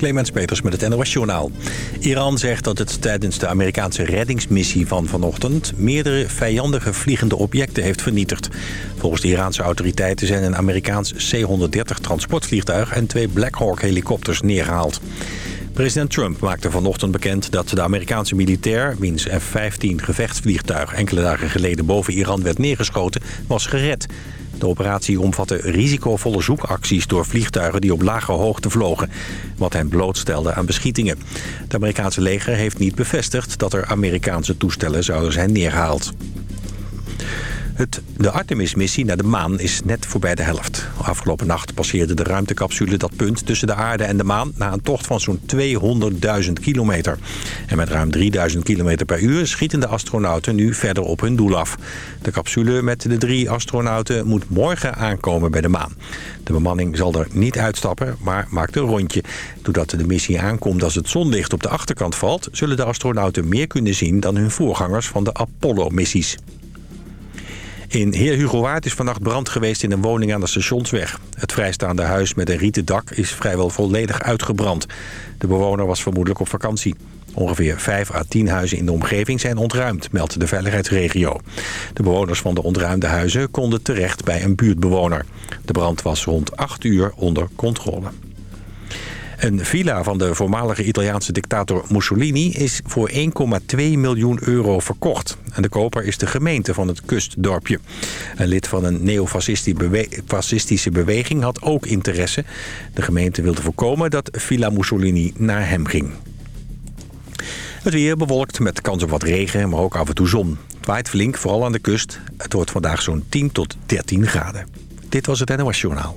Clemens Peters met het NOS Journaal. Iran zegt dat het tijdens de Amerikaanse reddingsmissie van vanochtend... meerdere vijandige vliegende objecten heeft vernietigd. Volgens de Iraanse autoriteiten zijn een Amerikaans C-130 transportvliegtuig... en twee Black Hawk helikopters neergehaald. President Trump maakte vanochtend bekend dat de Amerikaanse militair... wiens F-15 gevechtsvliegtuig enkele dagen geleden boven Iran werd neergeschoten... was gered. De operatie omvatte risicovolle zoekacties door vliegtuigen die op lage hoogte vlogen, wat hen blootstelde aan beschietingen. Het Amerikaanse leger heeft niet bevestigd dat er Amerikaanse toestellen zouden zijn neergehaald. De Artemis-missie naar de maan is net voorbij de helft. Afgelopen nacht passeerde de ruimtecapsule dat punt tussen de aarde en de maan... na een tocht van zo'n 200.000 kilometer. En met ruim 3000 kilometer per uur schieten de astronauten nu verder op hun doel af. De capsule met de drie astronauten moet morgen aankomen bij de maan. De bemanning zal er niet uitstappen, maar maakt een rondje. Doordat de missie aankomt als het zonlicht op de achterkant valt... zullen de astronauten meer kunnen zien dan hun voorgangers van de Apollo-missies. In Heer Hugo Waard is vannacht brand geweest in een woning aan de stationsweg. Het vrijstaande huis met een rieten dak is vrijwel volledig uitgebrand. De bewoner was vermoedelijk op vakantie. Ongeveer 5 à 10 huizen in de omgeving zijn ontruimd, meldt de veiligheidsregio. De bewoners van de ontruimde huizen konden terecht bij een buurtbewoner. De brand was rond 8 uur onder controle. Een villa van de voormalige Italiaanse dictator Mussolini is voor 1,2 miljoen euro verkocht. En de koper is de gemeente van het kustdorpje. Een lid van een neofascistische beweging had ook interesse. De gemeente wilde voorkomen dat Villa Mussolini naar hem ging. Het weer bewolkt met kans op wat regen, maar ook af en toe zon. Het waait flink, vooral aan de kust. Het wordt vandaag zo'n 10 tot 13 graden. Dit was het NOS Journaal.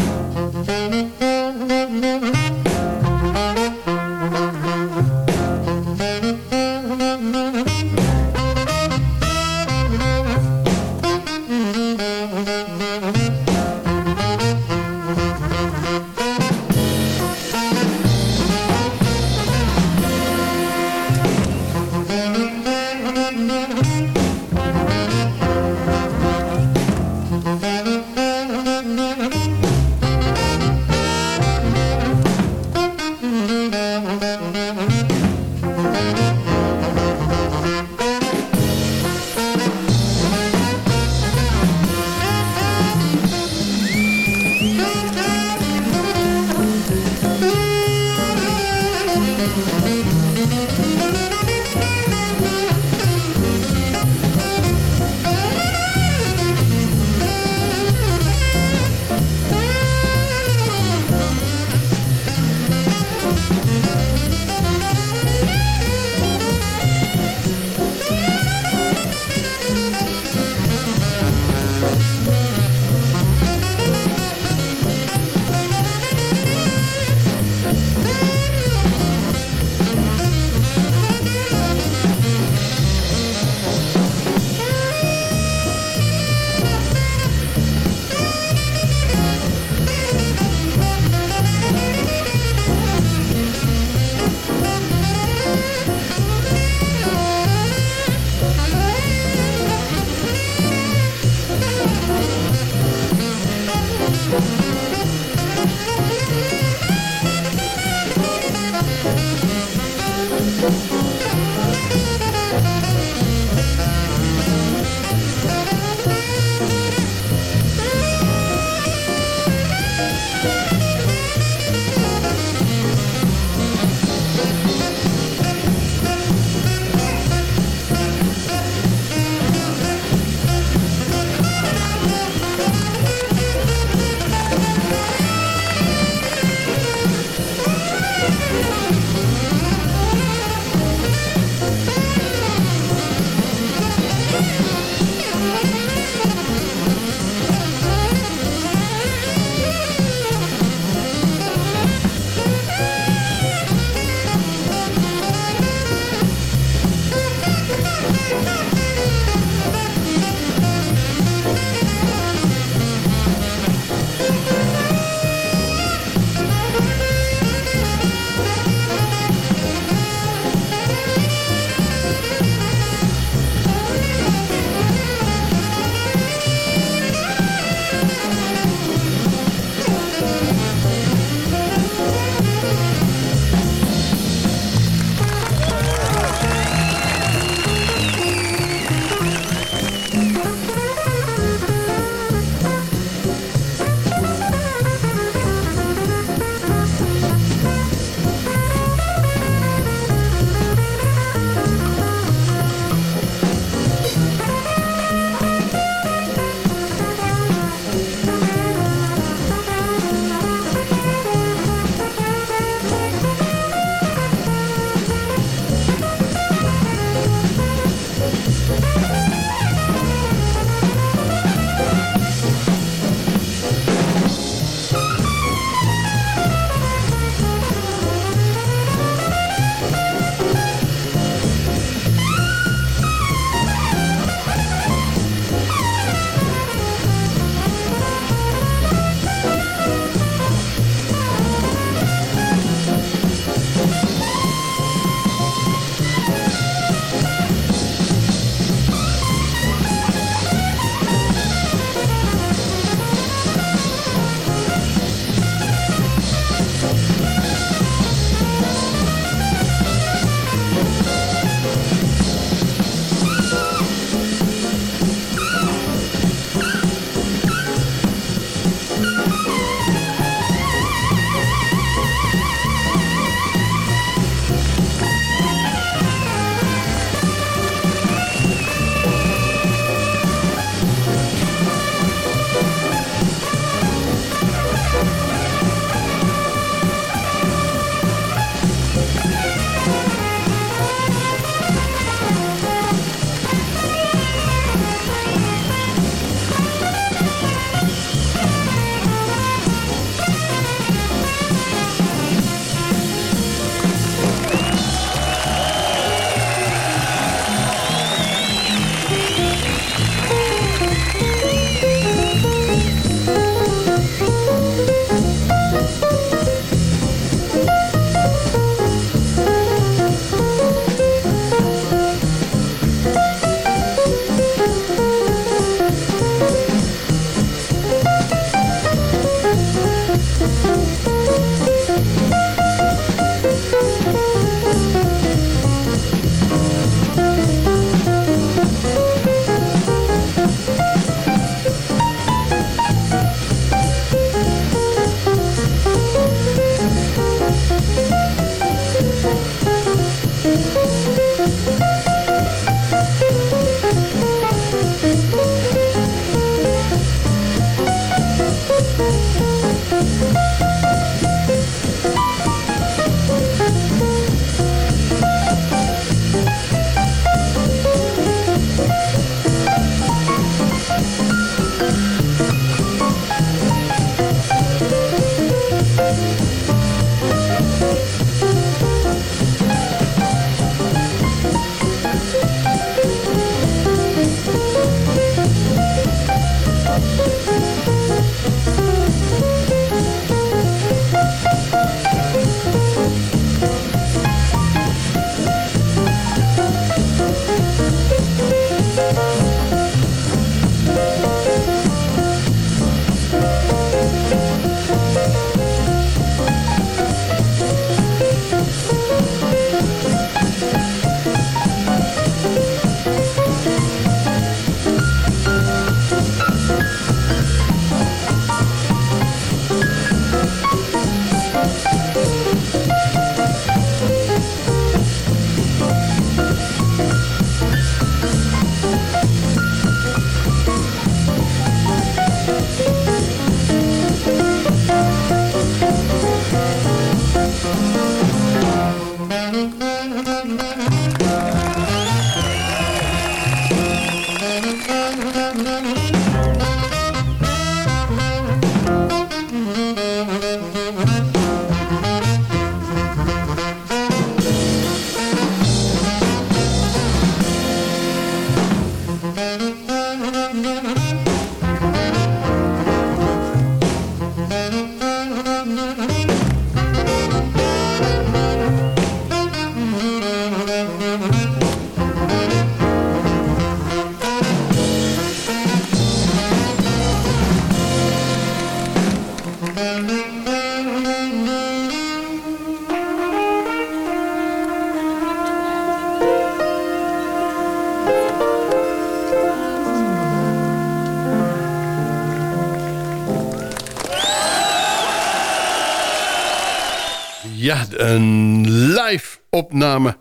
Een live opname.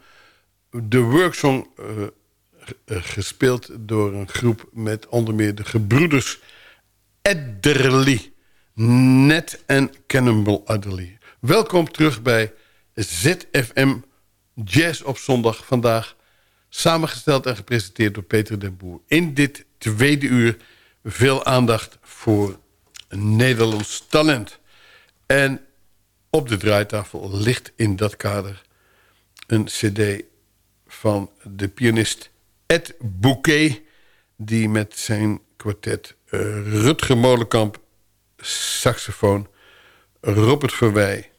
De worksong uh, gespeeld door een groep met onder meer de gebroeders Adderley. Net en Cannonball Adderley. Welkom terug bij ZFM Jazz op zondag vandaag. Samengesteld en gepresenteerd door Peter den Boer. In dit tweede uur veel aandacht voor Nederlands talent. En op de draaitafel ligt in dat kader een cd van de pianist Ed Bouquet... die met zijn kwartet uh, Rutger Molenkamp, saxofoon... Robert Verwij,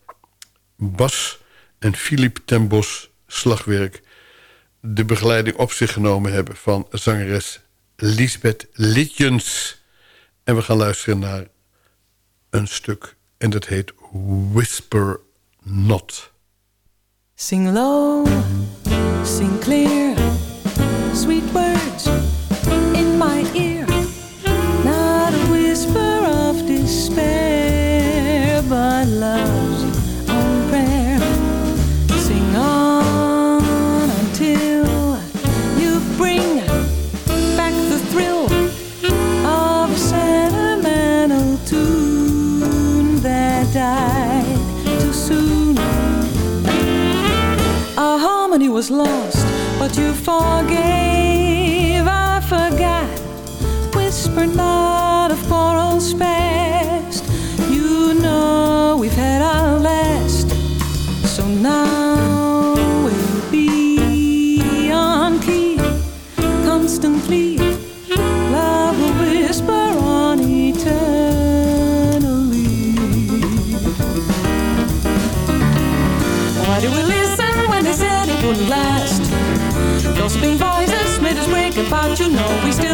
bas en Philippe ten Bos, slagwerk... de begeleiding op zich genomen hebben van zangeres Lisbeth Litjens. En we gaan luisteren naar een stuk en dat heet Whisper Not. Sing low, sing clear, sweet words was lost, but you forgave. Apart. You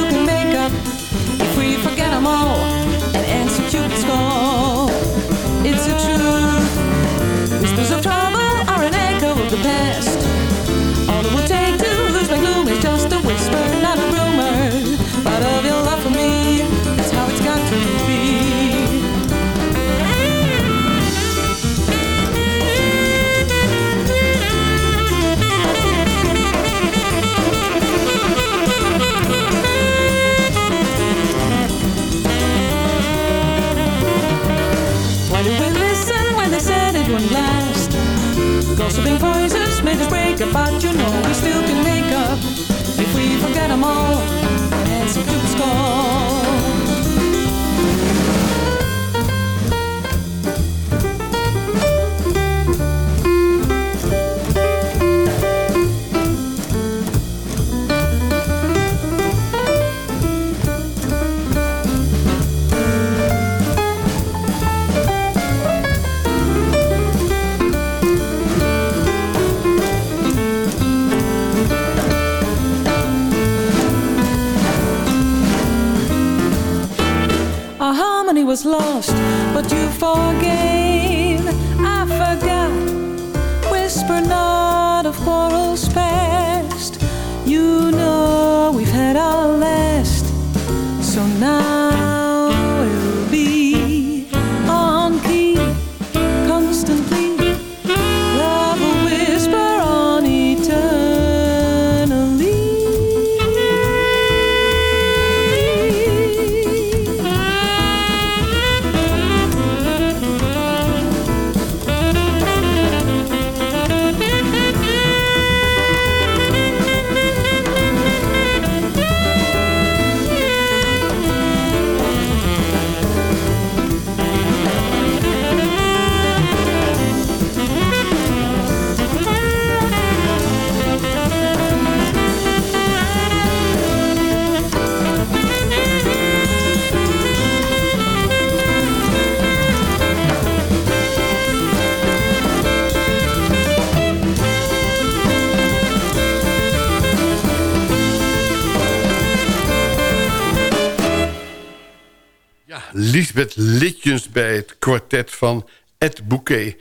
Lisbeth Litjens bij het kwartet van Ed Bouquet.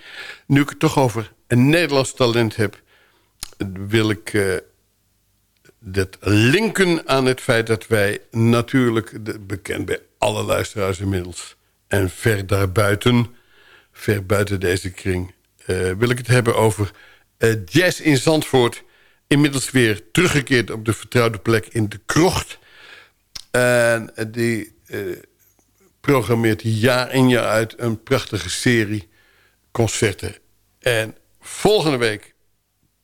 Nu ik het toch over een Nederlands talent heb... wil ik eh, dat linken aan het feit dat wij natuurlijk... bekend bij alle luisteraars inmiddels... en ver daarbuiten, ver buiten deze kring... eh, wil ik het hebben over eh, jazz in Zandvoort. Inmiddels weer teruggekeerd op de vertrouwde plek in de krocht. En die programmeert jaar in jaar uit een prachtige serie concerten. En volgende week,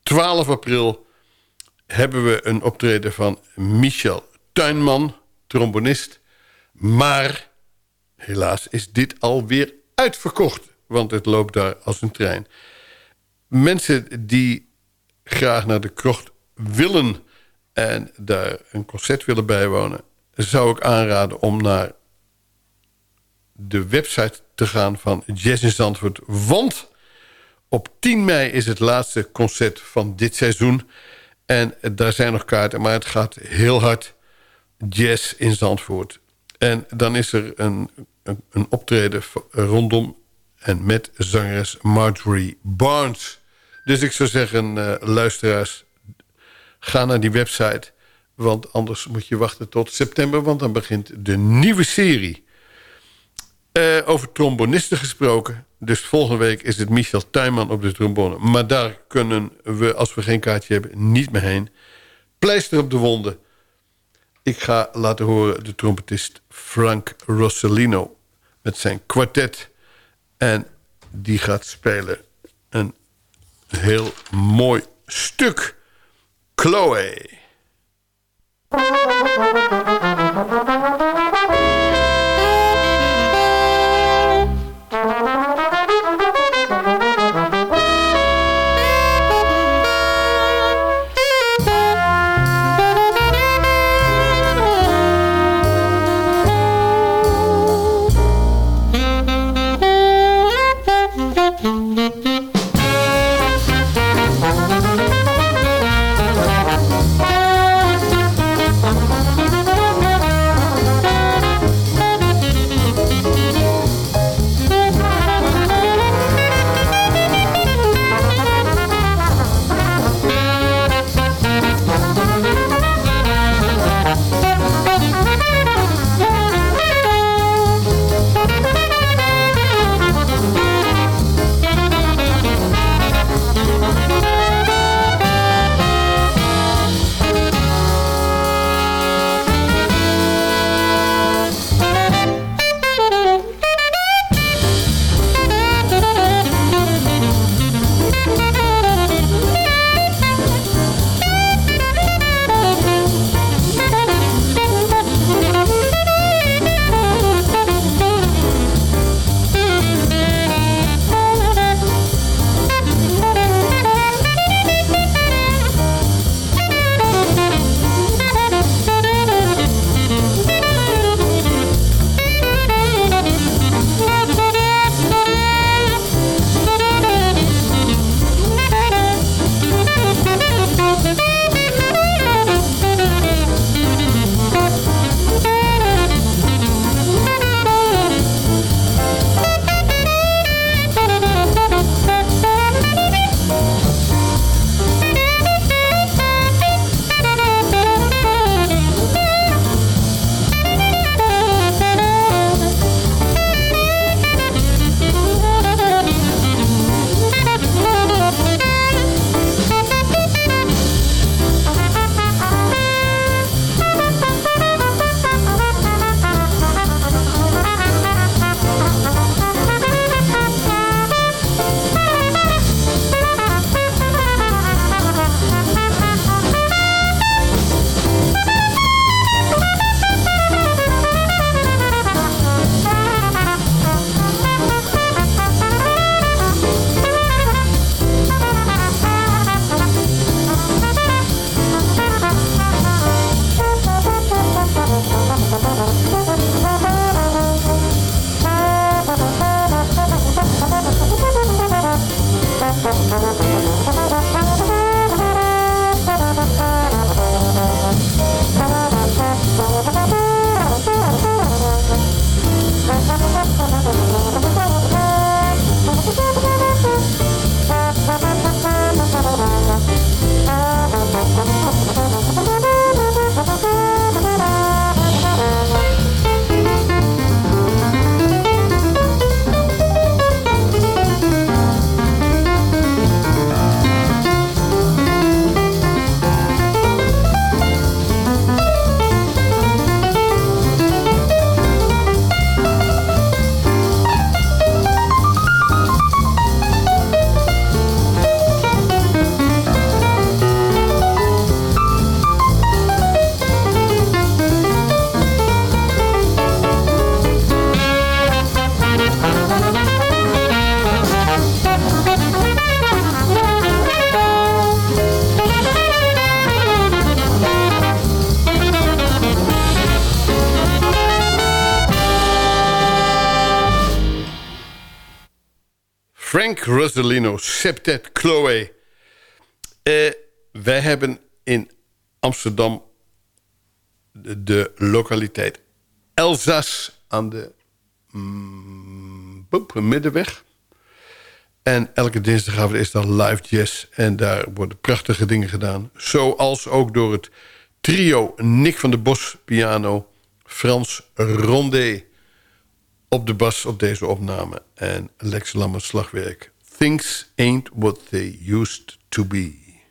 12 april, hebben we een optreden van Michel Tuinman, trombonist. Maar helaas is dit alweer uitverkocht. Want het loopt daar als een trein. Mensen die graag naar de krocht willen... en daar een concert willen bijwonen... zou ik aanraden om naar de website te gaan van Jazz in Zandvoort. Want op 10 mei is het laatste concert van dit seizoen. En daar zijn nog kaarten, maar het gaat heel hard. Jazz in Zandvoort. En dan is er een, een, een optreden rondom en met zangeres Marjorie Barnes. Dus ik zou zeggen, uh, luisteraars, ga naar die website. Want anders moet je wachten tot september, want dan begint de nieuwe serie. Uh, over trombonisten gesproken. Dus volgende week is het Michel Tuinman op de trombone. Maar daar kunnen we, als we geen kaartje hebben, niet meer heen. Pleister op de wonden. Ik ga laten horen de trompetist Frank Rossellino... met zijn kwartet. En die gaat spelen een heel mooi stuk. Chloe. Frank Rosalino, Septet Chloe. Eh, wij hebben in Amsterdam de, de lokaliteit Elzas aan de mm, middenweg. En elke dinsdagavond is dan live jazz. En daar worden prachtige dingen gedaan. Zoals ook door het trio Nick van der Bos piano... Frans Rondé op de bas op deze opname... en Lex Lammers slagwerk. Things ain't what they used to be.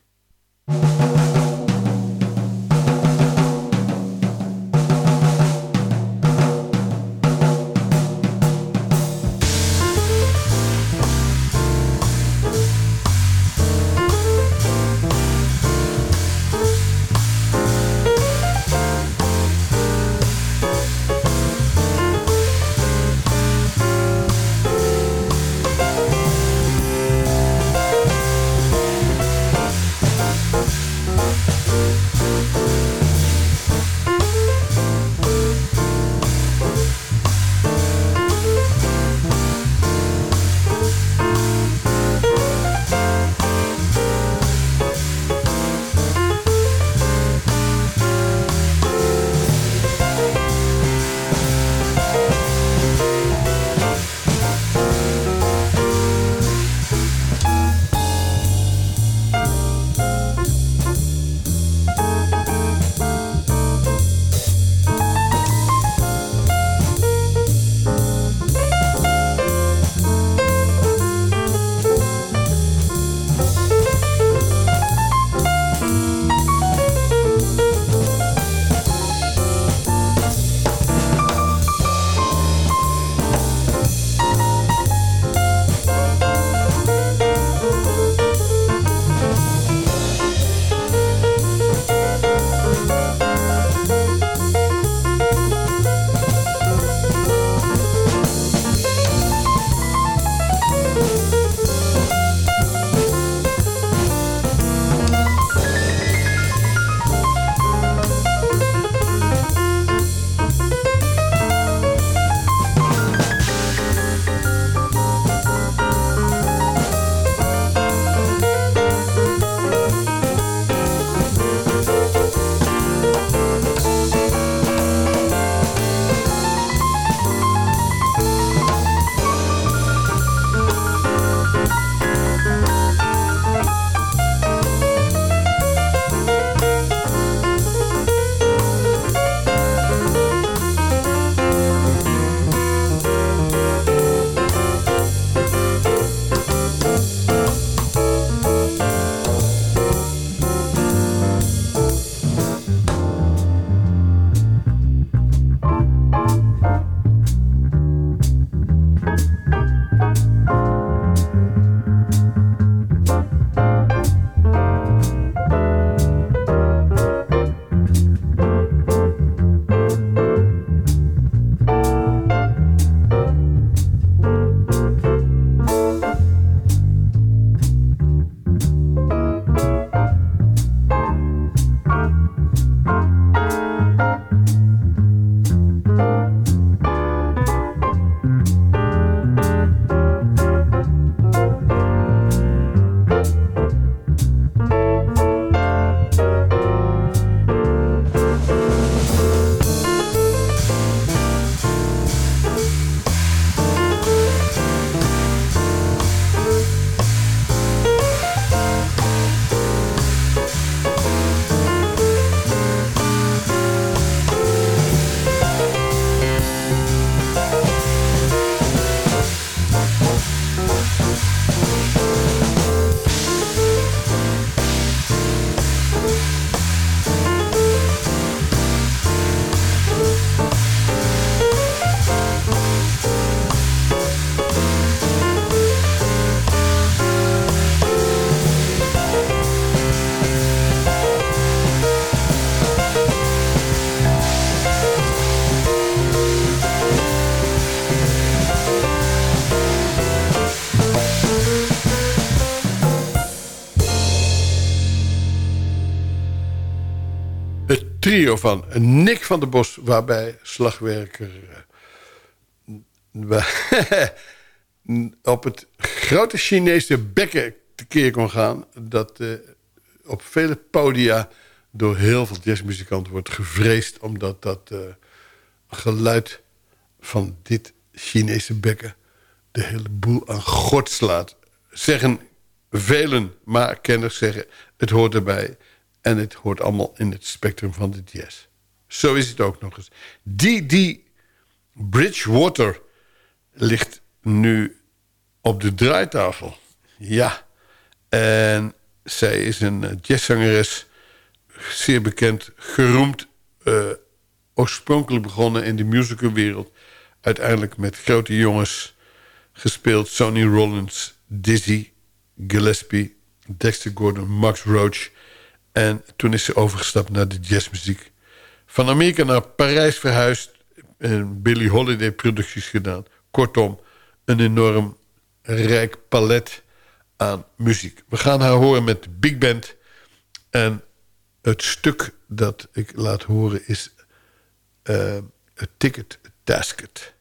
Trio van Nick van der Bos... waarbij slagwerker... op het grote Chinese bekken tekeer kon gaan... dat eh, op vele podia door heel veel jazzmuzikanten wordt gevreesd... omdat dat eh, geluid van dit Chinese bekken de hele boel aan gort slaat. Zeggen velen, maar kenners zeggen... het hoort erbij en het hoort allemaal in het spectrum van de jazz. Zo is het ook nog eens. Die, die Bridgewater ligt nu op de draaitafel. Ja, en zij is een eh, jazzzangeres, zeer bekend, geroemd... Uh, oorspronkelijk begonnen in de musicalwereld. Uiteindelijk met grote jongens gespeeld. Sonny Rollins, Dizzy Gillespie, Dexter Gordon, Max Roach. En toen is ze overgestapt naar de jazzmuziek. Van Amerika naar Parijs verhuisd. En Billie Holiday producties gedaan. Kortom, een enorm rijk palet aan muziek. We gaan haar horen met de big band. En het stuk dat ik laat horen is uh, A Ticket Tasket.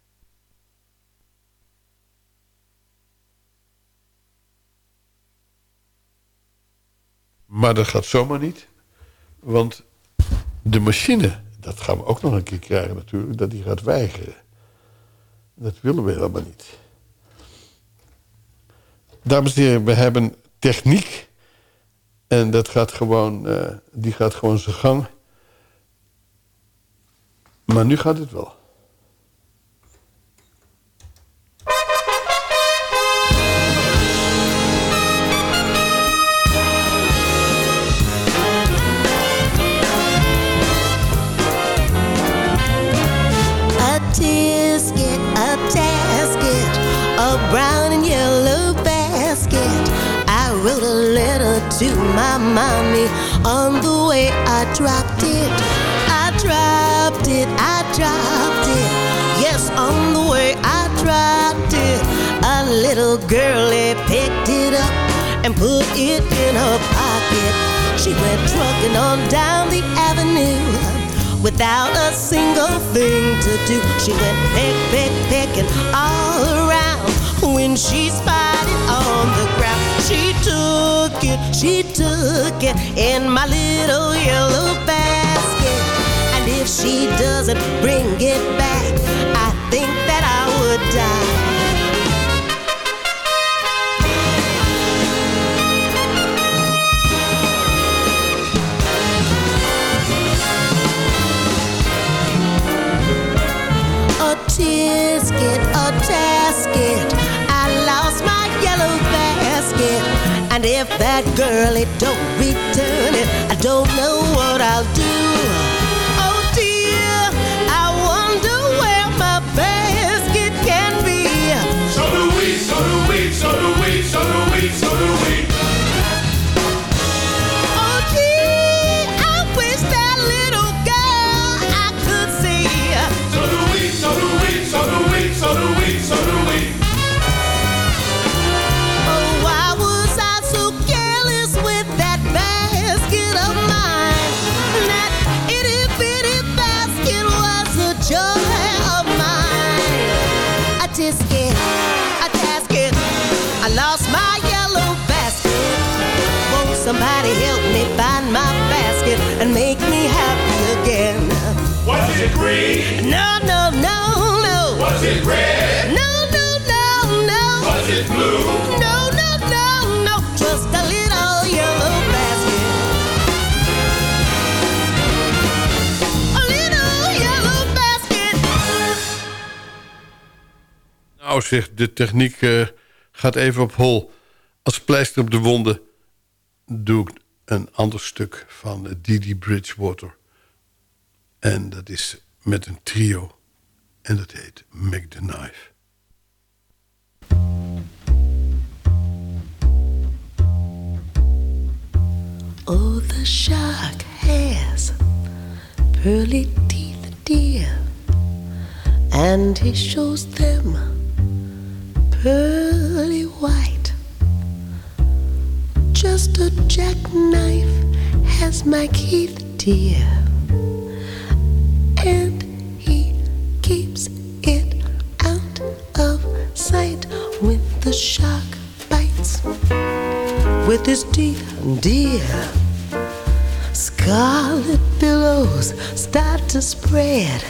Maar dat gaat zomaar niet. Want de machine, dat gaan we ook nog een keer krijgen natuurlijk... dat die gaat weigeren. Dat willen we helemaal niet. Dames en heren, we hebben techniek. En dat gaat gewoon, uh, die gaat gewoon zijn gang. Maar nu gaat het wel. To my mommy on the way I dropped it. I dropped it, I dropped it. Yes, on the way I dropped it. A little girlie picked it up and put it in her pocket. She went trucking on down the avenue without a single thing to do. She went pick, pick, picking all around when she spied it on the ground. She took she took it in my little yellow basket. And if she doesn't bring it back, I think that I would die. A tisket, a tasket And if that girl it don't return it, I don't know what I'll do. It green? No, no, no, no. Was it red? No, no, no, no. Was it blue? No, no, no, no. Just a little yellow basket. A little yellow basket. Nou zegt de techniek uh, gaat even op hol. Als pleister op de wonden doe ik een ander stuk van Didi Bridgewater. En dat is met een trio. En dat heet Make the Knife. Oh, the shark has pearly teeth, dear, and he shows them pearly white. Just a jackknife has my Keith, dear, and he keeps it out of sight with the shark bites with his teeth, dear. Scarlet billows start to spread.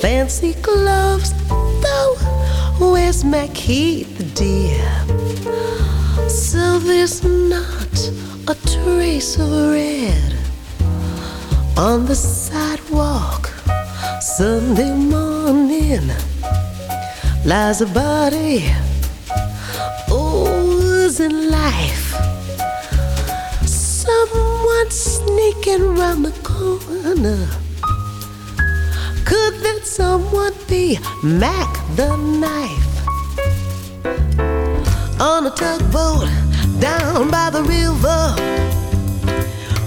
Fancy gloves, though. Where's my dear? So there's not a trace of red on the sidewalk Sunday morning lies a body oozing life. Someone sneaking round the corner. Could that someone be Mac the knife? On a tugboat down by the river,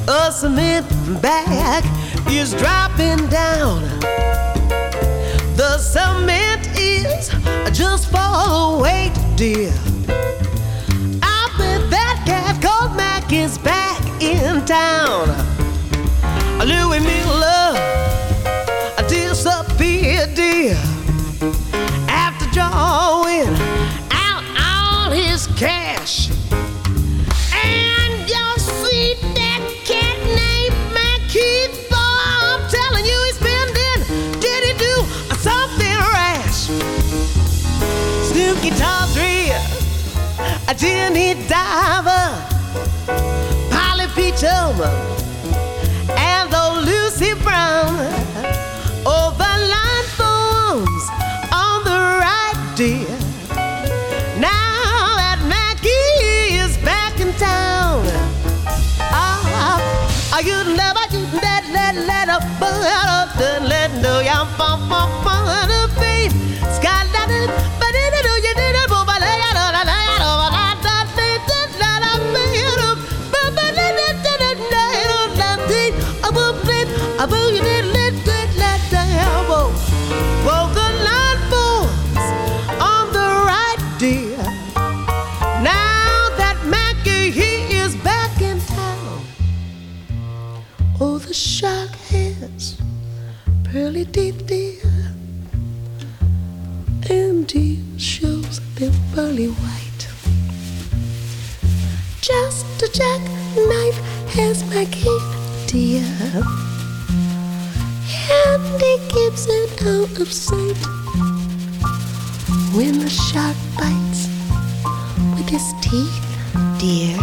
a cement bag is dropping down. The cement is just for weight, dear. I bet that cat called Mac is back in town. Louis Miller disappeared, dear. After drawing out all his cash. A Jenny Diver, Polly Peachum, and the Lucy Brown. Oh, the line forms on the right, dear. Now that Mackie is back in town, ah, ah, you never you let let let up, but let let no young fun fun he shows them pearly white. Just a jackknife has Mackie, dear, and he keeps it out of sight. When the shark bites with his teeth, dear.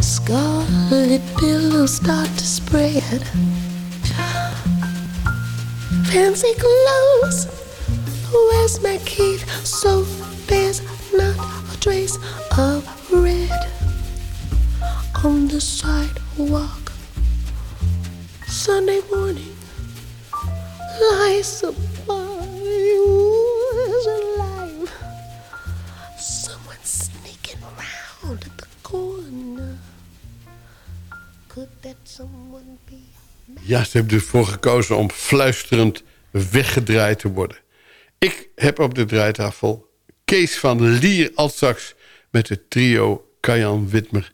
Scarlet billows start to spread. Fancy clothes, where's my Keith? So there's not a trace of red on the sidewalk. Sunday morning lies a is alive. Someone sneaking around at the corner. Could that someone be? Ja, ze hebben ervoor gekozen om fluisterend weggedraaid te worden. Ik heb op de draaitafel Kees van Lier Altsax... met het trio Kajan Witmer.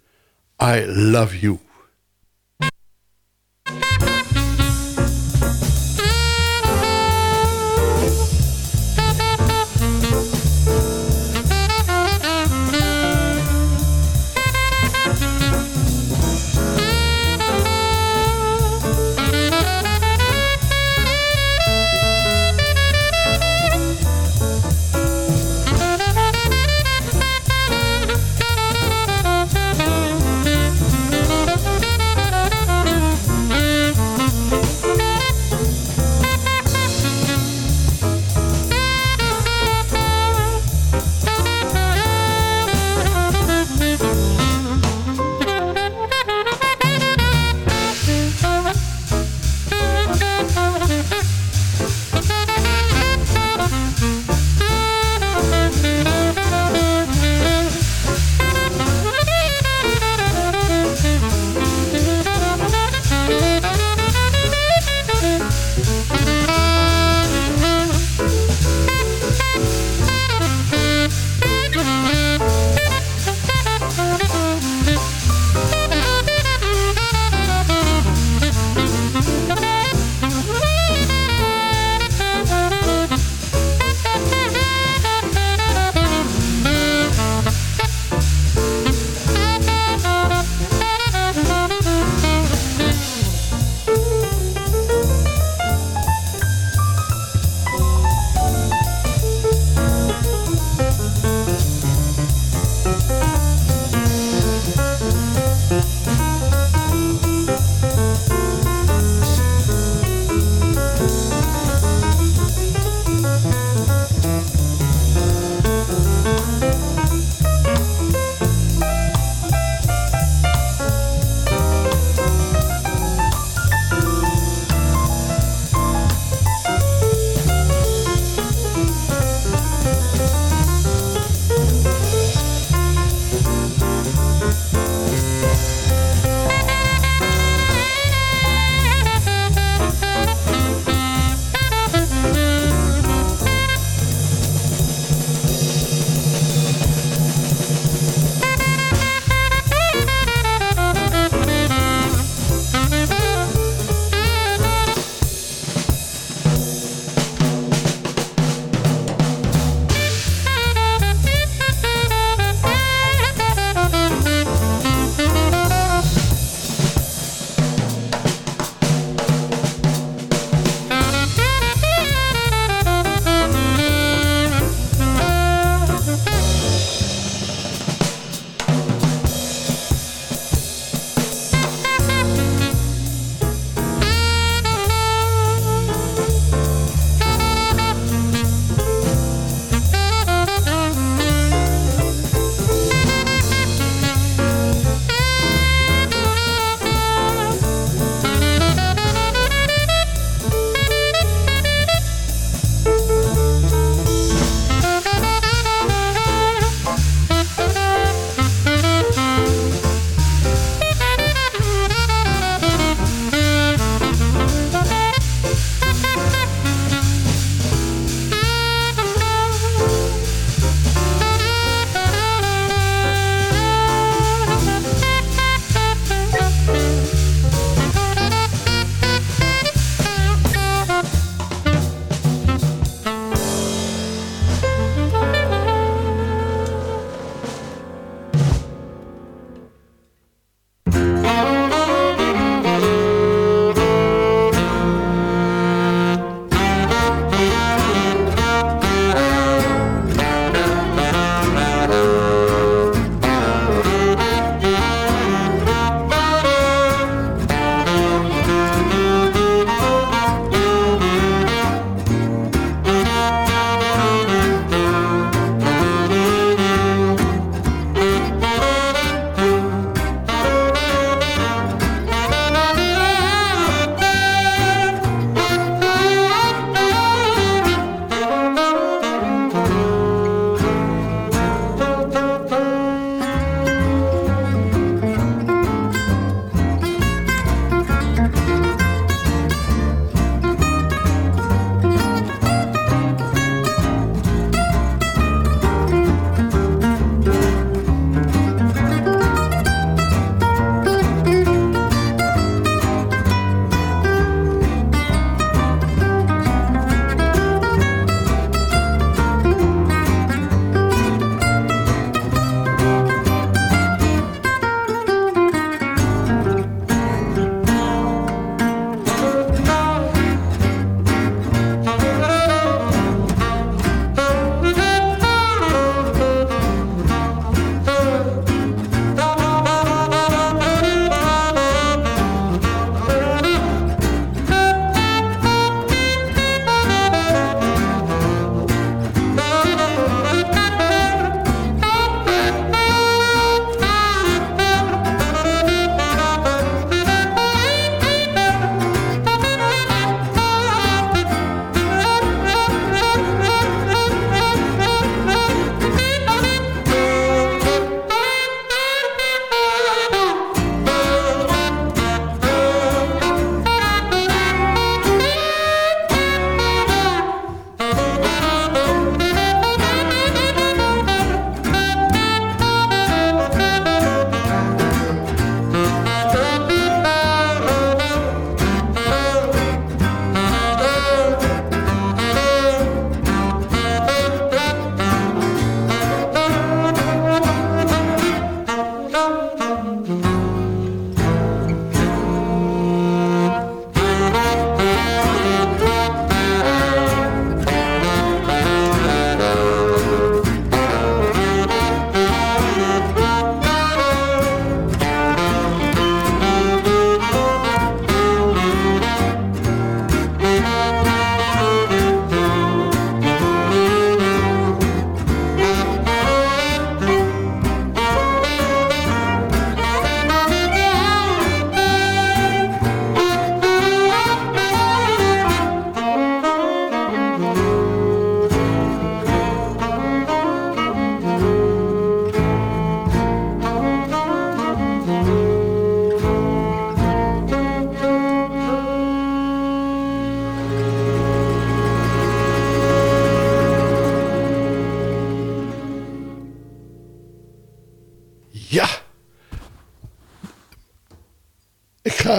I Love You.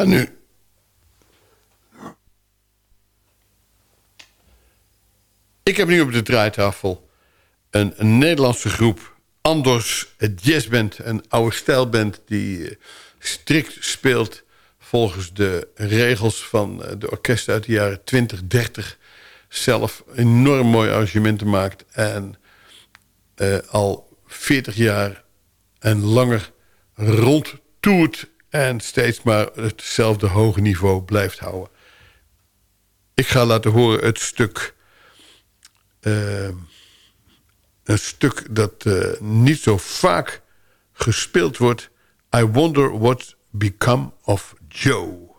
Nu... Ik heb nu op de draaitafel een, een Nederlandse groep... Anders Jazzband, een oude stijlband... die eh, strikt speelt volgens de regels van eh, de orkesten uit de jaren 20, 30... zelf enorm mooie arrangementen maakt... en eh, al 40 jaar en langer rondtoert... en steeds maar hetzelfde hoge niveau blijft houden. Ik ga laten horen het stuk... Uh, een stuk dat uh, niet zo vaak gespeeld wordt. I Wonder What Become of Joe.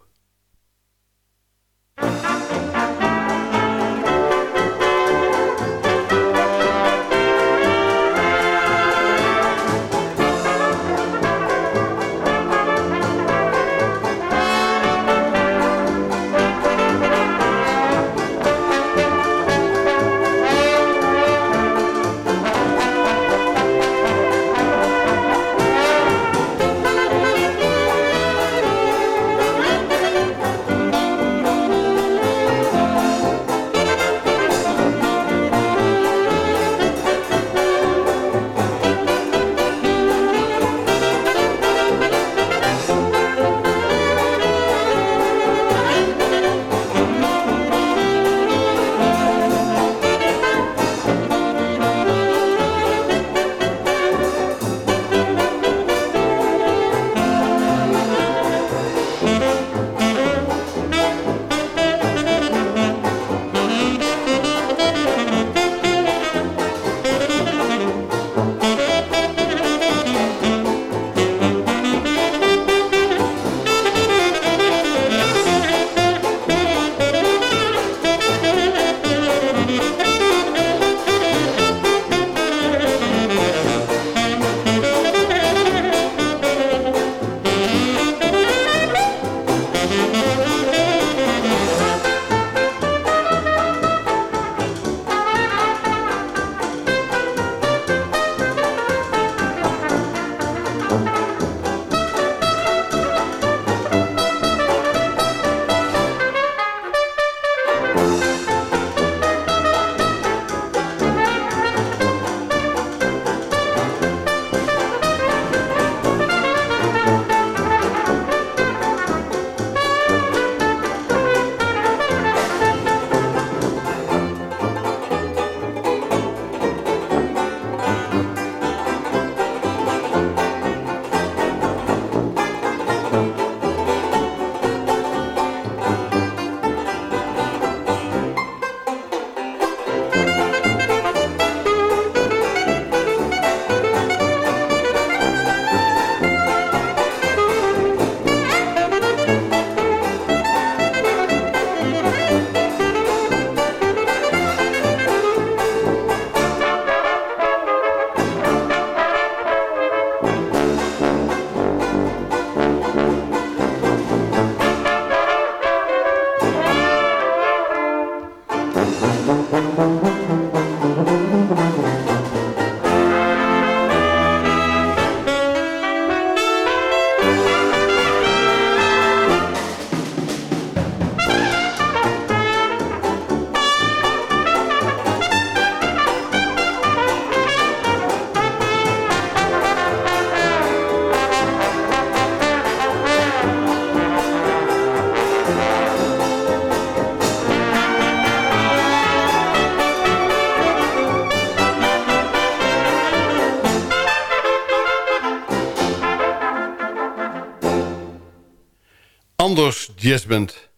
Anders Jazzband.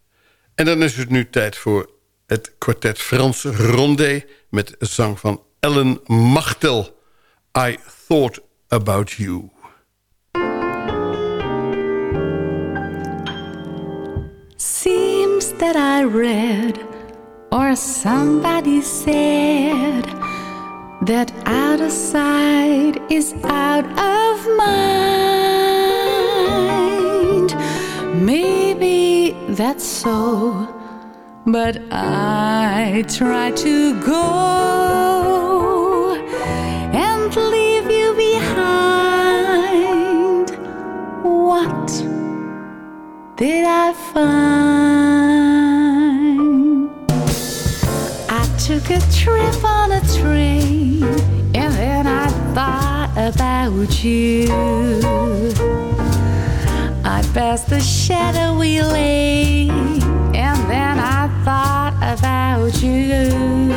En dan is het nu tijd voor het kwartet Frans Rondé... met zang van Ellen Machtel. I Thought About You. Seems that I read or somebody said that out of sight is out of mind. that's so. But I try to go and leave you behind. What did I find? I took a trip on a train and then I thought about you past the shadow we lay, And then I thought about you.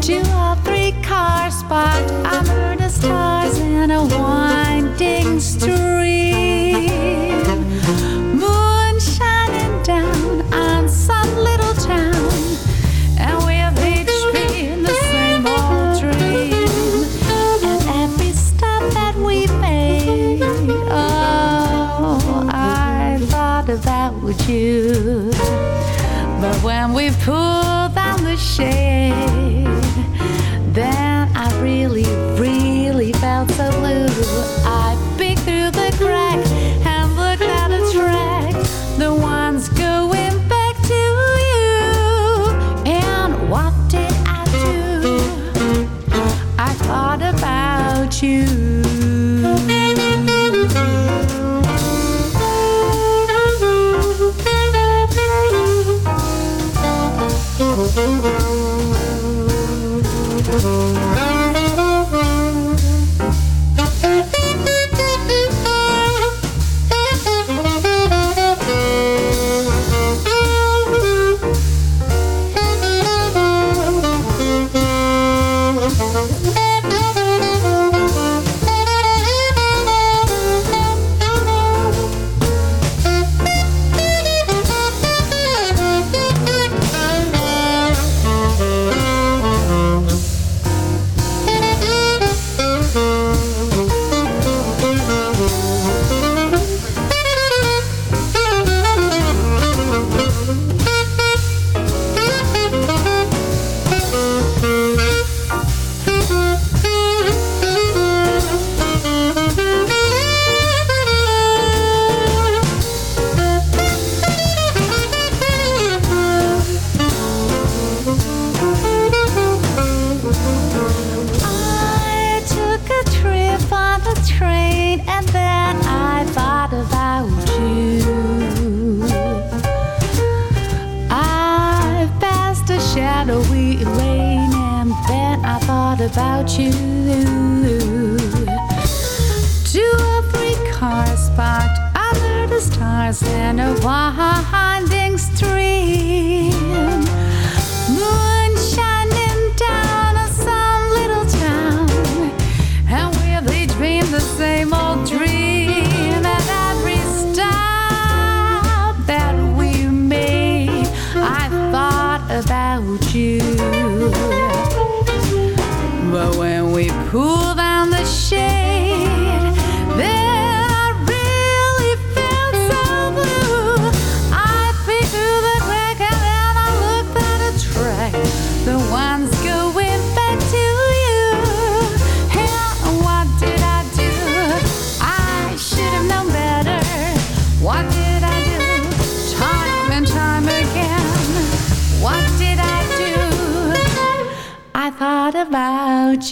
Two or three cars parked under the stars in a winding street. you? But when we pull down the shade, then I really.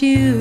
you.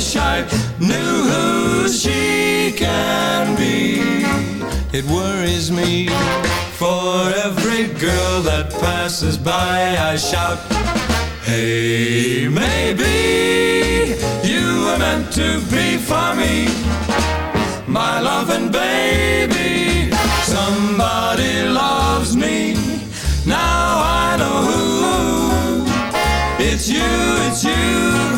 I knew who she can be. It worries me. For every girl that passes by, I shout. Hey, maybe you were meant to be for me, my loving baby. Somebody loves me. Now I know who. It's you, it's you.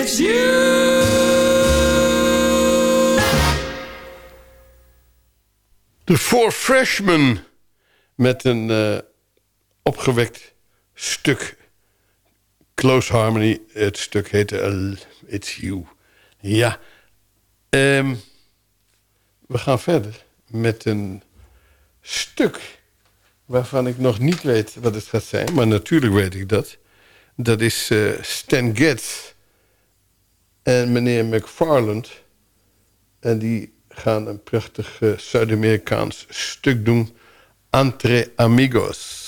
It's you. De Four Freshmen met een eh, opgewekt stuk Close Harmony. Het stuk heette uh, It's You. Ja, ehm, we gaan verder met een stuk waarvan ik nog niet weet wat het gaat zijn. Maar natuurlijk weet ik dat. Dat is eh, Stan Getz en meneer McFarland. En die gaan een prachtig eh, Zuid-Amerikaans stuk doen. Entre Amigos.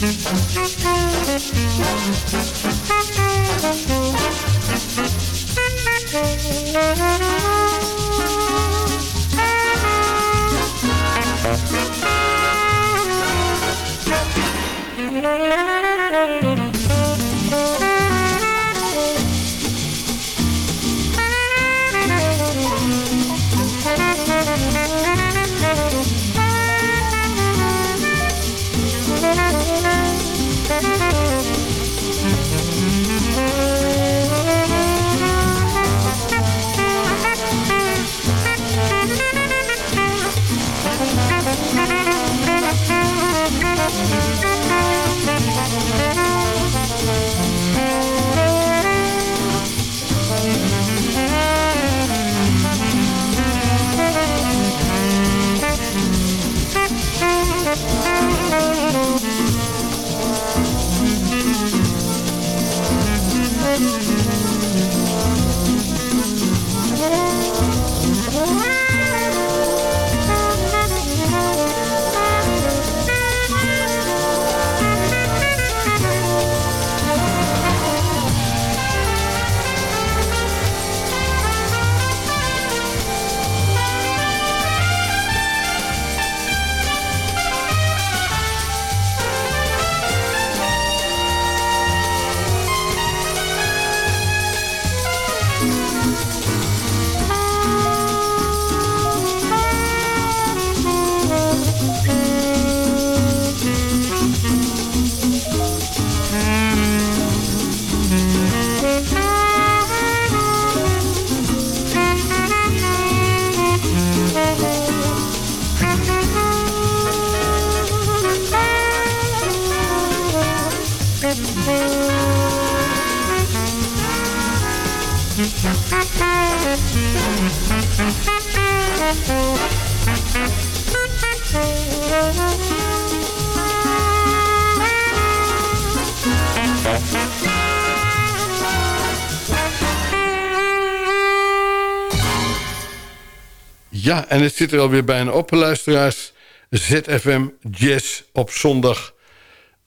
Thank you. Ja, en het zit er alweer bijna op, luisteraars. ZFM Jazz op zondag.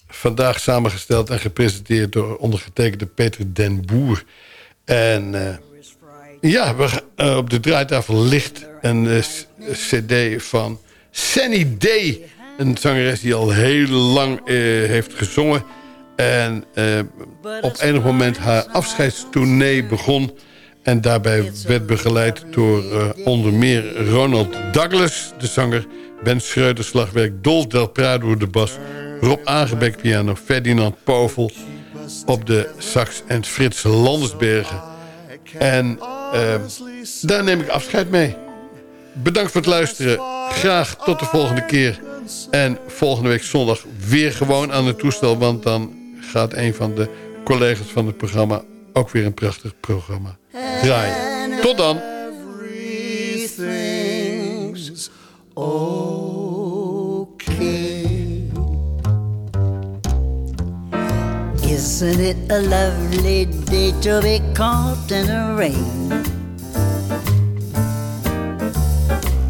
Vandaag samengesteld en gepresenteerd door ondergetekende Peter den Boer. En uh, ja, we, uh, op de draaitafel ligt een uh, cd van Sunny Day. Een zangeres die al heel lang heeft gezongen. En op enig moment haar afscheidstournee begon... En daarbij werd begeleid door uh, onder meer Ronald Douglas, de zanger... Ben Schreuder slagwerk, Dolf Del Prado de bas... Rob Aangebek piano, Ferdinand Povel op de sax... en Frits Landersbergen En eh, daar neem ik afscheid mee. Bedankt voor het luisteren. Graag tot de volgende keer. En volgende week zondag weer gewoon aan het toestel. Want dan gaat een van de collega's van het programma ook weer een prachtig programma draaien. Tot dan. Everything's okay. Isn't it a lovely day to be caught in the rain?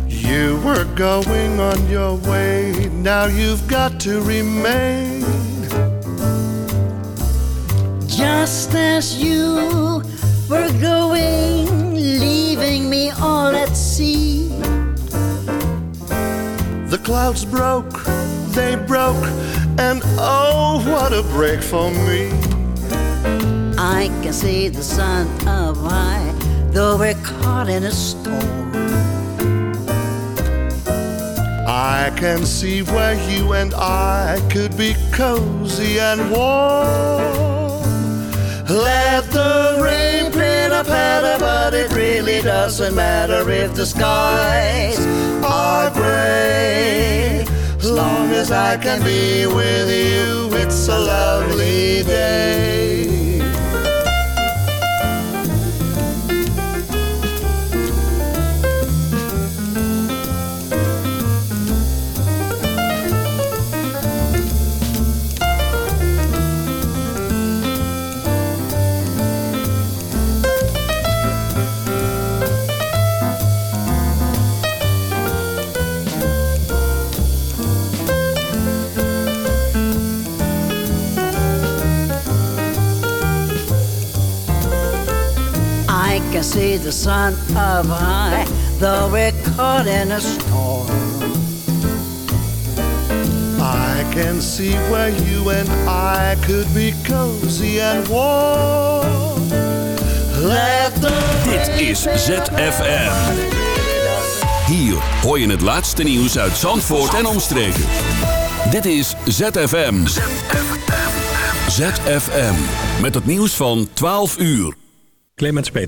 You were going on your way, now you've got to remain. Just as you were going, leaving me all at sea. The clouds broke, they broke, and oh, what a break for me. I can see the sun up high, though we're caught in a storm. I can see where you and I could be cozy and warm. Let the rain but it really doesn't matter if the skies are gray. As long as I can be with you, it's a lovely day. The sun up high, though we're caught in a storm. I can see where you and I could be cozy and warm. Let the Dit is ZFM. Hier hoor je het laatste nieuws uit Zandvoort en omstreken. Dit is ZFM. ZFM. Met het nieuws van 12 uur. Clemens Peters.